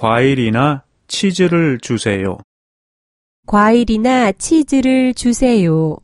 과일이나 치즈를 주세요. 과일이나 치즈를 주세요.